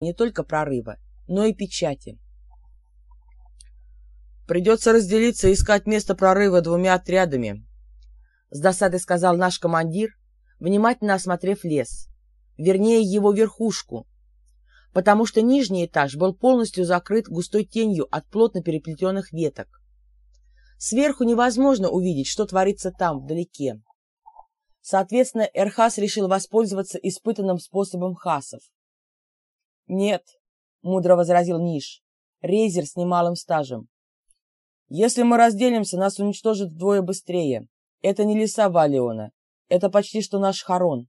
не только прорыва, но и печати. «Придется разделиться и искать место прорыва двумя отрядами», — с досадой сказал наш командир, внимательно осмотрев лес, вернее его верхушку, потому что нижний этаж был полностью закрыт густой тенью от плотно переплетенных веток. Сверху невозможно увидеть, что творится там, вдалеке. Соответственно, Эрхас решил воспользоваться испытанным способом хасов. «Нет», — мудро возразил Ниш, рейзер с немалым стажем. «Если мы разделимся, нас уничтожат вдвое быстрее. Это не леса Валиона, это почти что наш Харон».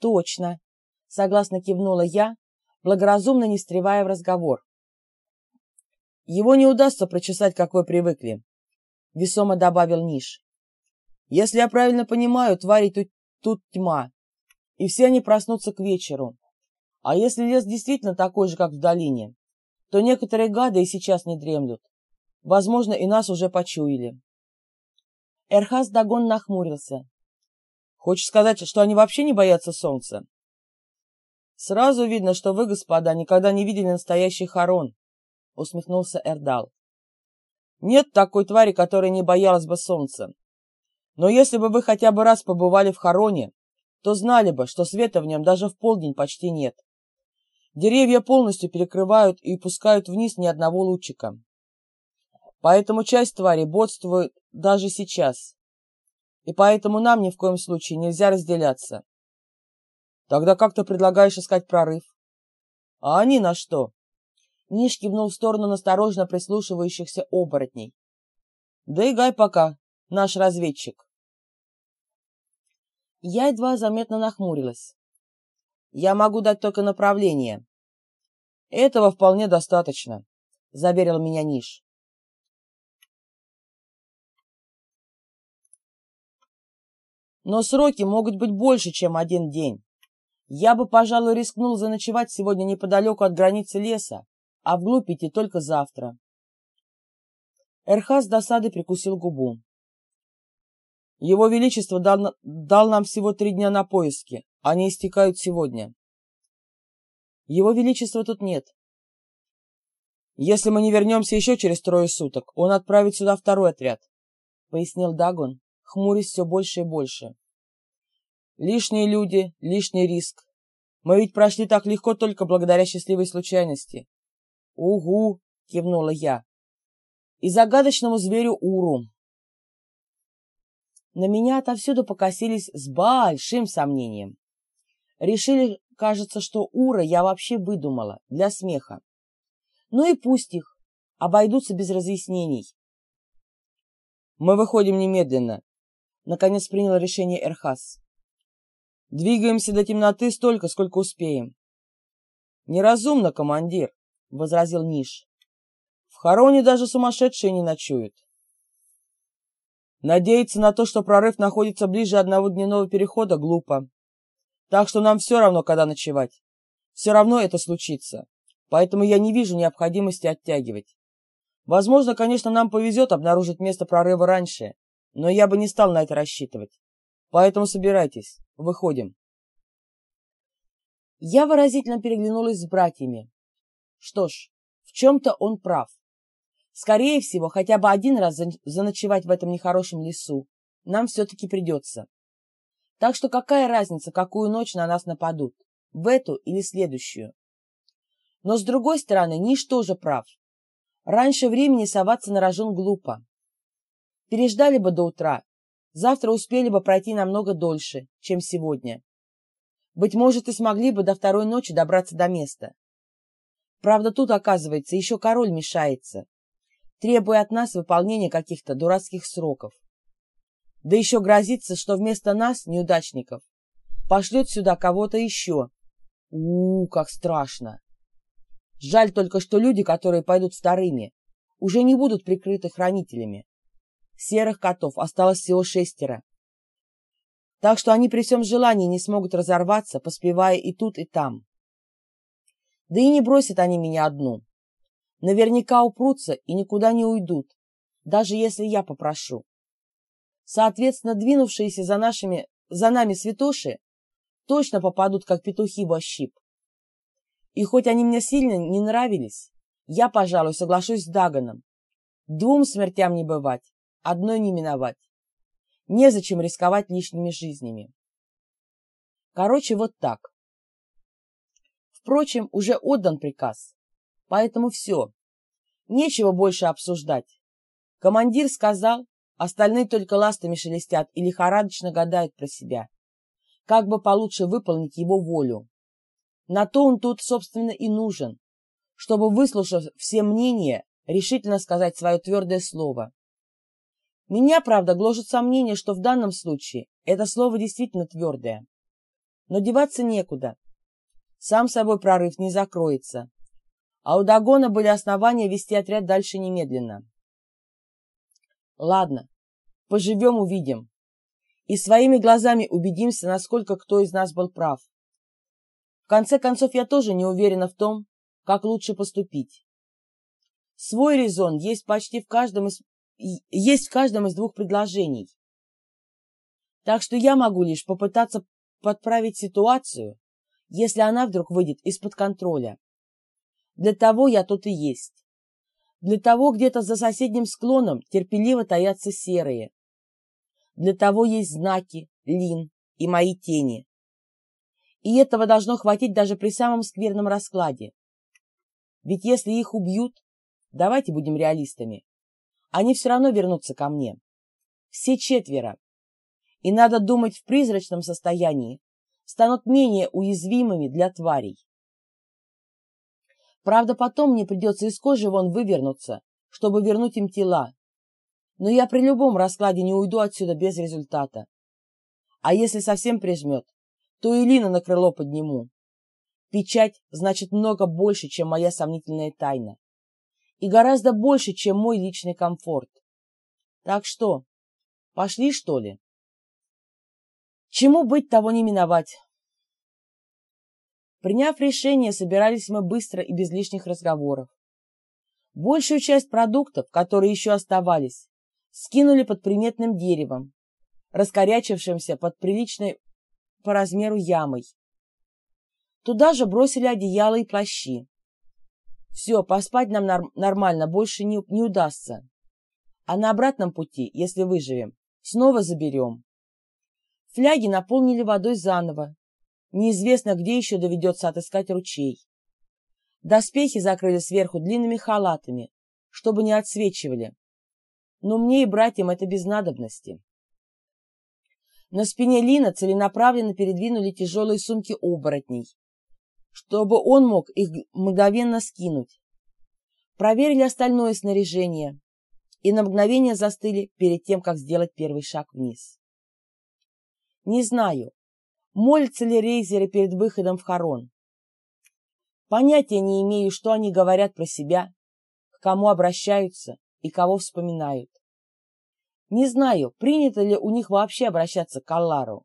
«Точно», — согласно кивнула я, благоразумно не встревая в разговор. «Его не удастся прочесать, как вы привыкли», — весомо добавил Ниш. «Если я правильно понимаю, твари тут, тут тьма, и все они проснутся к вечеру. А если лес действительно такой же, как в долине, то некоторые гады и сейчас не дремлют. Возможно, и нас уже почуяли. Эрхаз Дагон нахмурился. Хочешь сказать, что они вообще не боятся солнца? Сразу видно, что вы, господа, никогда не видели настоящий хорон, усмехнулся Эрдал. Нет такой твари, которая не боялась бы солнца. Но если бы вы хотя бы раз побывали в хороне, то знали бы, что света в нем даже в полдень почти нет. Деревья полностью перекрывают и пускают вниз ни одного лучика. Поэтому часть твари бодствует даже сейчас. И поэтому нам ни в коем случае нельзя разделяться. Тогда как ты предлагаешь искать прорыв? А они на что? Ниш кивнул в сторону насторожно прислушивающихся оборотней. Да и Гай пока, наш разведчик. Я едва заметно нахмурилась. Я могу дать только направление. Этого вполне достаточно, заверил меня Ниш. Но сроки могут быть больше, чем один день. Я бы, пожалуй, рискнул заночевать сегодня неподалеку от границы леса, а вглубь идти только завтра. Эрха с досадой прикусил губу. Его Величество дал, дал нам всего три дня на поиски, они истекают сегодня. Его Величества тут нет. Если мы не вернемся еще через трое суток, он отправит сюда второй отряд, пояснил Дагон, хмурясь все больше и больше. Лишние люди, лишний риск. Мы ведь прошли так легко только благодаря счастливой случайности. Угу, кивнула я. И загадочному зверю Уру. На меня отовсюду покосились с большим сомнением. Решили, кажется, что Ура я вообще выдумала, для смеха. Ну и пусть их, обойдутся без разъяснений. Мы выходим немедленно, наконец принял решение Эрхас. Двигаемся до темноты столько, сколько успеем. Неразумно, командир, возразил Ниш. В хороне даже сумасшедшие не ночуют. Надеяться на то, что прорыв находится ближе одного дневного перехода, глупо. Так что нам все равно, когда ночевать. Все равно это случится. Поэтому я не вижу необходимости оттягивать. Возможно, конечно, нам повезет обнаружить место прорыва раньше, но я бы не стал на это рассчитывать. Поэтому собирайтесь, выходим. Я выразительно переглянулась с братьями. Что ж, в чем-то он прав. Скорее всего, хотя бы один раз заночевать в этом нехорошем лесу нам все-таки придется. Так что какая разница, какую ночь на нас нападут, в эту или следующую. Но с другой стороны, Ниш тоже прав. Раньше времени соваться на рожон глупо. Переждали бы до утра, завтра успели бы пройти намного дольше, чем сегодня. Быть может, и смогли бы до второй ночи добраться до места. Правда, тут, оказывается, еще король мешается, требуя от нас выполнения каких-то дурацких сроков. Да еще грозится, что вместо нас, неудачников, пошлет сюда кого-то еще. у, -у как страшно! Жаль только, что люди, которые пойдут вторыми, уже не будут прикрыты хранителями. Серых котов осталось всего шестеро. Так что они при всем желании не смогут разорваться, поспевая и тут, и там. Да и не бросят они меня одну. Наверняка упрутся и никуда не уйдут, даже если я попрошу. Соответственно, двинувшиеся за, нашими, за нами святоши точно попадут, как петухи в ощип. И хоть они мне сильно не нравились, я, пожалуй, соглашусь с Даганом. Двум смертям не бывать, одной не миновать. Незачем рисковать лишними жизнями. Короче, вот так. Впрочем, уже отдан приказ, поэтому все. Нечего больше обсуждать. Командир сказал, остальные только ластами шелестят и лихорадочно гадают про себя, как бы получше выполнить его волю. На то он тут, собственно, и нужен, чтобы, выслушав все мнения, решительно сказать свое твердое слово. Меня, правда, гложет сомнение, что в данном случае это слово действительно твердое. Но деваться некуда. Сам собой прорыв не закроется. А у Дагона были основания вести отряд дальше немедленно. Ладно, поживем увидим. И своими глазами убедимся, насколько кто из нас был прав. В конце концов, я тоже не уверена в том, как лучше поступить. Свой резон есть почти в каждом из, есть в каждом из двух предложений. Так что я могу лишь попытаться подправить ситуацию, если она вдруг выйдет из-под контроля. Для того я тут и есть. Для того где-то за соседним склоном терпеливо таятся серые. Для того есть знаки, лин и мои тени. И этого должно хватить даже при самом скверном раскладе. Ведь если их убьют, давайте будем реалистами, они все равно вернутся ко мне. Все четверо. И надо думать в призрачном состоянии, станут менее уязвимыми для тварей. Правда, потом мне придется из кожи вон вывернуться, чтобы вернуть им тела. Но я при любом раскладе не уйду отсюда без результата. А если совсем прижмет, то и на крыло подниму. Печать значит много больше, чем моя сомнительная тайна. И гораздо больше, чем мой личный комфорт. Так что, пошли, что ли? Чему быть, того не миновать. Приняв решение, собирались мы быстро и без лишних разговоров. Большую часть продуктов, которые еще оставались, скинули под приметным деревом, раскорячившимся под приличной по размеру ямой. Туда же бросили одеяло и плащи. Все, поспать нам норм нормально больше не, не удастся. А на обратном пути, если выживем, снова заберем. Фляги наполнили водой заново. Неизвестно, где еще доведется отыскать ручей. Доспехи закрыли сверху длинными халатами, чтобы не отсвечивали. Но мне и братьям это без надобности. На спине Лина целенаправленно передвинули тяжелые сумки оборотней, чтобы он мог их мгновенно скинуть. Проверили остальное снаряжение и на мгновение застыли перед тем, как сделать первый шаг вниз. Не знаю, молятся ли рейзеры перед выходом в Харон. Понятия не имею, что они говорят про себя, к кому обращаются и кого вспоминают. Не знаю, принято ли у них вообще обращаться к Аллару.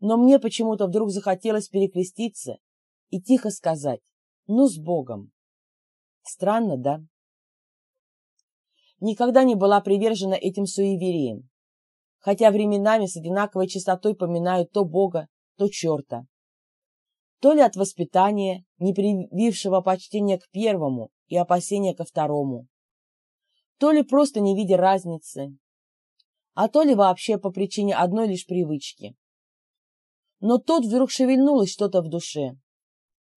Но мне почему-то вдруг захотелось перекреститься и тихо сказать «Ну, с Богом!». Странно, да? Никогда не была привержена этим суевериям, хотя временами с одинаковой частотой поминают то Бога, то черта. То ли от воспитания, не привившего почтения к первому и опасения ко второму, то ли просто не видя разницы, а то ли вообще по причине одной лишь привычки. Но тут вдруг шевельнулось что-то в душе,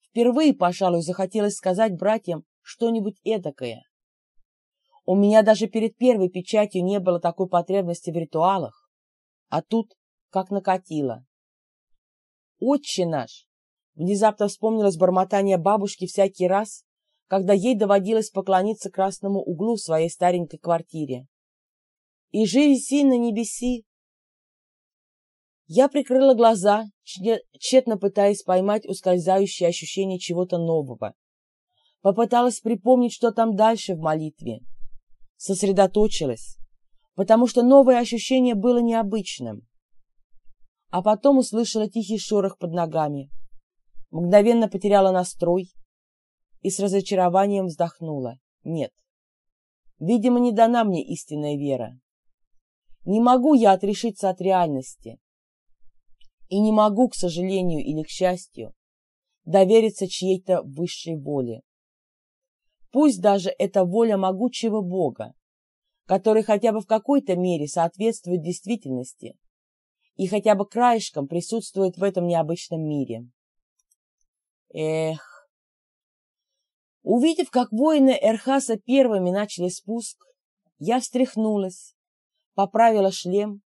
Впервые, пожалуй, захотелось сказать братьям что-нибудь эдакое. У меня даже перед первой печатью не было такой потребности в ритуалах, а тут как накатило. «Отче наш!» Внезапно вспомнилось бормотание бабушки всякий раз, когда ей доводилось поклониться красному углу в своей старенькой квартире. «И жизнь сильно небеси, я прикрыла глаза, тщетно пытаясь поймать ускользающее ощущение чего-то нового. Попыталась припомнить, что там дальше в молитве. Сосредоточилась, потому что новое ощущение было необычным. А потом услышала тихий шорох под ногами. Мгновенно потеряла настрой и с разочарованием вздохнула. Нет, видимо, не дана мне истинная вера. Не могу я отрешиться от реальности. И не могу, к сожалению или к счастью, довериться чьей-то высшей воле. Пусть даже это воля могучего Бога, который хотя бы в какой-то мере соответствует действительности и хотя бы краешком присутствует в этом необычном мире. Эх! Увидев, как воины Эрхаса первыми начали спуск, я встряхнулась, поправила шлем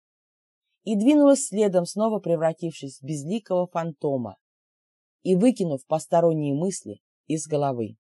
и двинулась следом, снова превратившись в безликого фантома и выкинув посторонние мысли из головы.